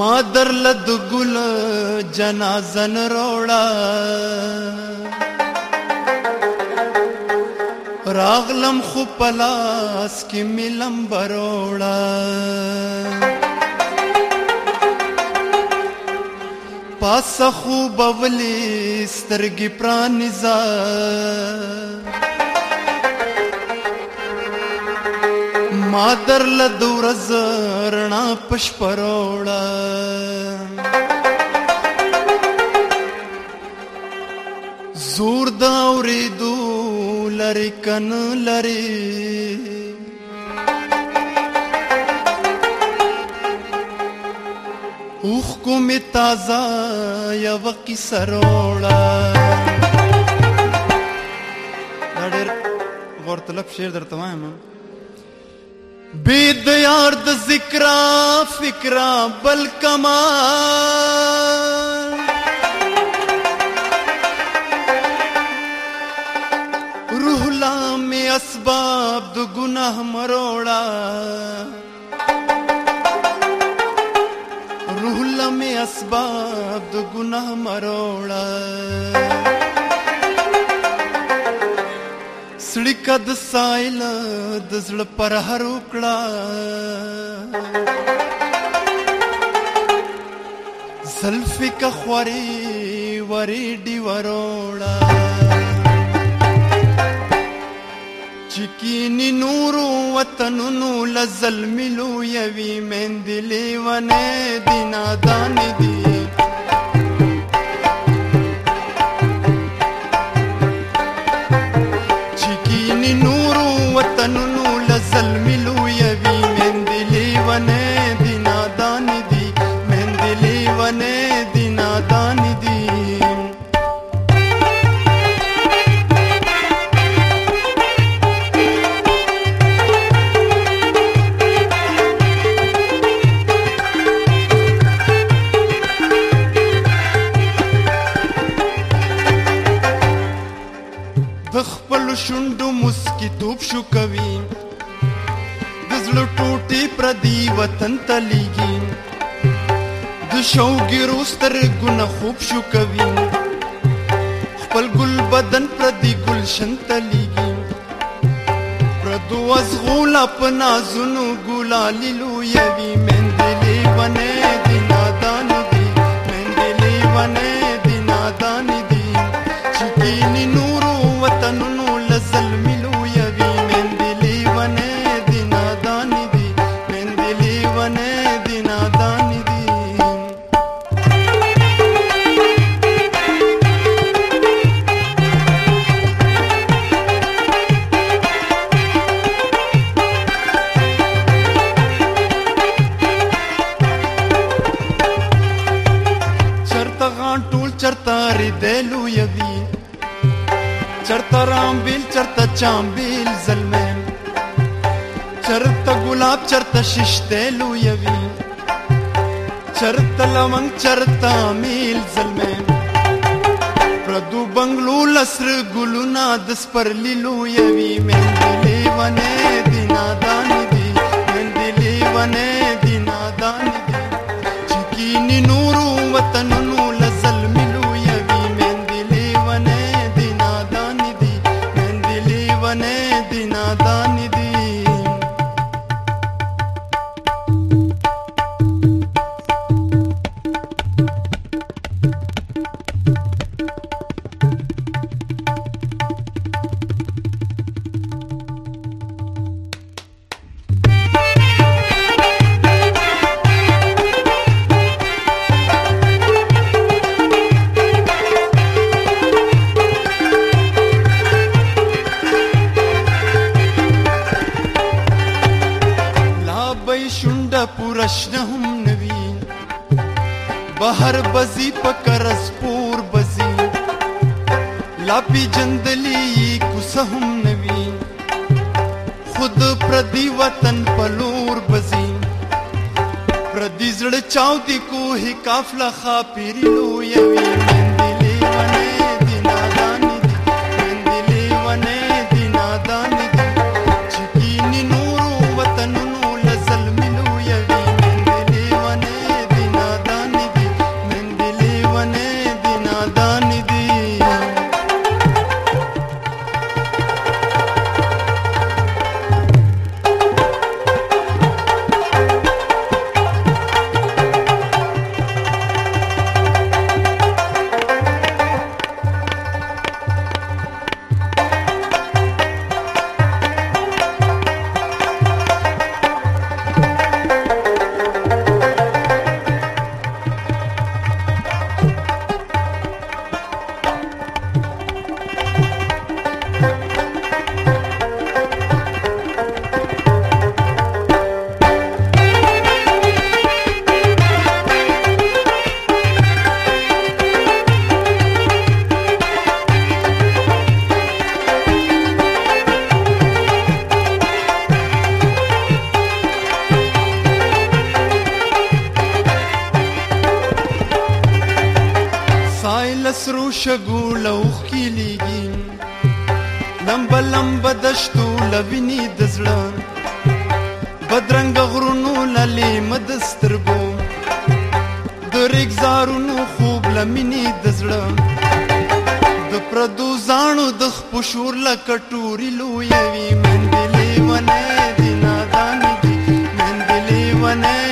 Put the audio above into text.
ಮಾದರ್ಲ ಗುಲ ಜನ ಜನರೋಳ راغلم خو پلاس کې ملم بروړا پاس خو بولې سترګې پرانځا مادر له دور زرنا پش پروړا زور دا لري کن لري اوخ کو می تازه یو قصه روړه غورتلب شعر درته وایم بی د یار د ذکر فکر بل کمال اسباب د ګناه مروړه روح لمه اسباب د ګناه مروړه سړک د سایل د زړه پر هر وکړه زلفی کا خوري وری دی وروړه چکینی نورو وطنونو لزل ملو یوی مندلی ونه دی نادان دی شوندو مسکی توپ شو کوي دزړه ټوټي پردي وطن تلګي د شوګیرو سترګونه خوب شو کوي خپل ګل بدن پردي ګلشن تلګي پردو از غول په نازونو ګلالي لویوي مندلې بنه چرته رامبیل چرته چامبیل زلمیم چرته ګلاب چرته ششته لویوي چرته لونګ چرته میل زلمیم پردو بنگلو لسر ګلونا د سپرلی لویوي مې لیوانه ದಿನ ದಾನಿದ تشنه هم نوین بهر بزی په کرس پور بزی لا پی جندلی کوسه هم نوین خود پردی وطن پلور بزی پردی زړه چاو دی کوه کافله خا پیری لو یوی شګو لوخ کې لیږي لمبه لمبه دشتو لویني د زړه بدرنګ غرونو للی مدسترګو د رګزارونو خوب لمینی د زړه د پردو زانو د خپشور لکټوري لوی وی من دلی ونه دینادانی من دلی ونه